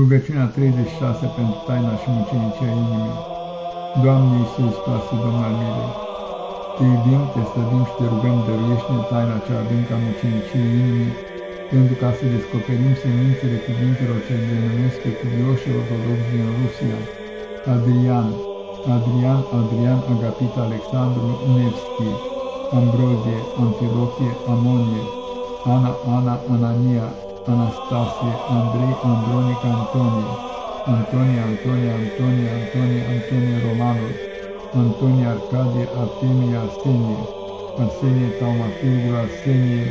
Rugăciunea 36 pentru taina și mucenicia inimii. Doamne Iisus Hristoase, Domnul al milei, Te iubim, Te slăbim și Te rugăm, dăruiește-ne taina cea adâncă a muceniciei inimii, pentru ca să descoperim semințele cuvintelor ce le numesc pe cuvioșii ortodoxi din Rusia. Adrian, Adrian, Adrian, Agapita, Alexandru, Nevski, Ambrozie, Antilochie, Amonie, Ana, Ana, Anania, Anastasie, Andrei, Andronica, Antonie, Antonie, Antonie, Antonie, Antonie, Antonie Romanul, Antonie Arcadie, Artemie, Arsenie, Arsenie Taumaturgul, Arsenie,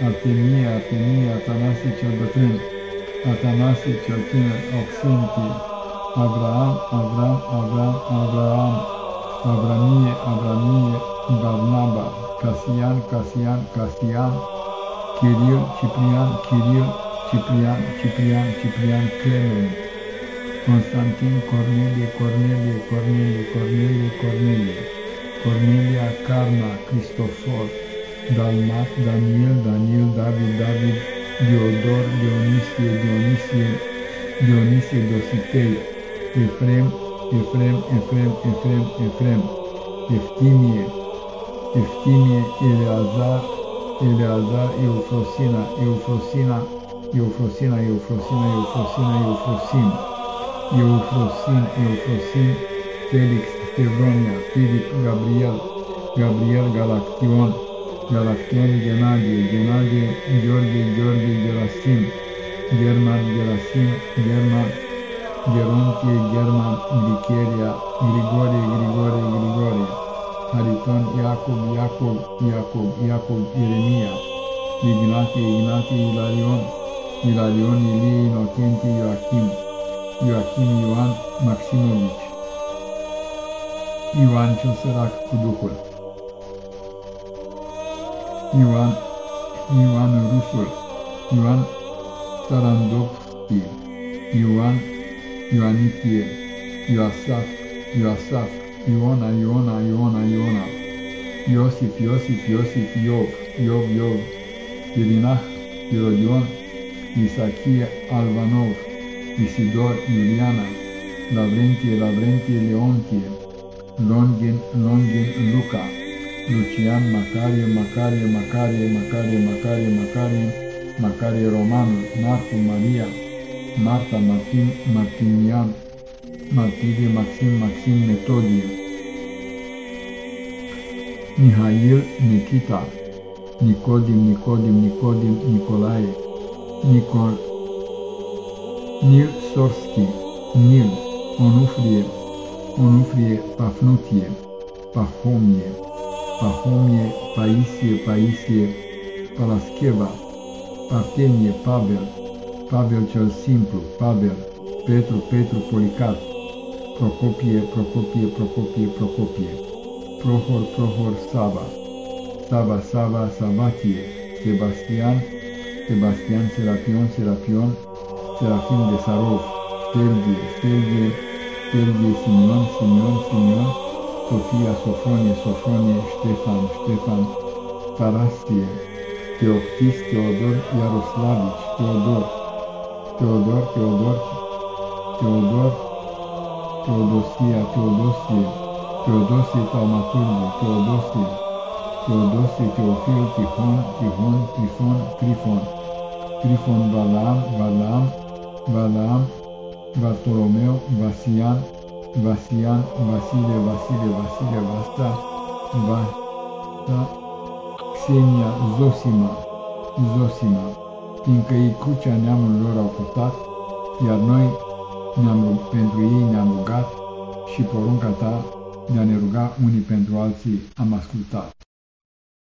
Artemie, Artemie, Atanasie cel bătrân, Atanasie cel tânăr, Oxentie, Abraham, Abraham, Abraham, Abraham, Abramie, Abramie, Barnaba, Casian, Casian, Casian, Kiril, Ciprian, Kiril, Ciprian, Ciprian, Ciprian, Clement, Constantin, Cornelie, Cornelie, Cornelie, Cornelie, Cornelie, Cornelia, Carna, Cristofor, Dalmat, Daniel, Daniel, David, David, Diodor, Dionisie, Dionisie, Dionisie, Dositei, Efrem, Efrem, Efrem, Efrem, Efrem, Eftimie, Eftimie, Eleazar, Eleazar, Eufrosina, Eufrosina, Eufrosina, Eufrosina, Eufrosina, Eufrosin, Eufrosin, Eufrosin, Felix, Stevonia, Filip, Gabriel, Gabriel, Galaction, Galaction, Genadie, Genadie, George, George, Gerasim, German, Gerasim, German, Gerontie, German, Glicheria, Grigorie, Grigorie, Grigorie, Hariton, Iacob, Iacob, Iacob, Iacob, Ieremia, Ignatie, Ignatie, Ilarion, Ilarion, Ilie, Inocentie, Ioachim, Ioachim, Ioan, Maximovici, Ioan cel sărac cu Duhul, Ioan, Ioan Rusul, Ioan Sarandovski, Ioan Ioanitie, Ioasaf, Ioasaf, Iona, Iona, Iona, Iona, Iosif, Iosif, Iosif, Iov, Iov, Iov, Irinah, Irodion, Isachie, Alvanov, Isidor, Iuliana, Lavrentie, Lavrentie, Leontie, Longin, Longin, Luca, Lucian, Macarie, Macarie, Macarie, Macarie, Macarie, Macarie, Macarie Romanul, Marcu, Maria, Marta, Martin, Martinian, Martirie Maxim Maxim Metodie Mihail Nikita. Nicodim Nicodim Nicodim Nicolae. Nicol Nil Sorski Nil Onufrie. Onufrie Pafnutie. Pahomie. Pahomie Paisie Paisie. Palascheva. Partenie Pavel. Pavel cel simplu Pavel. Petru Petru Policat Procopie, Procopie, Procopie, Procopie, Prohor, Prohor, Sava, Sava, Sava, Savatie, Sebastian, Sebastian, Serapion, Serapion, Serafim de Sarov, Sergie, Sergie, Sergie, Simeon, Simeon, Simeon, Sofia, Sofronie, Sofronie, Ștefan, Ștefan, Parastie, Teoctis, Teodor, Iaroslavici, Teodor, Teodor, Teodor, Teodor, Teodosia, Teodosie, Teodosie Taumaturgul, Teodosie, Teodosie, Teofil, Tihon, Tihon, Trifon, Trifon, Trifon, Balaam, Balaam, Balaam, Bartolomeu, Vasian, Vasian, Vasile, Vasile, Vasile, Vasta, Vasta, Xenia, Zosima, Zosima, fiindcă ei crucea neamului lor au purtat, iar noi și porunca ta de a ne ruga unii pentru alții am ascultat.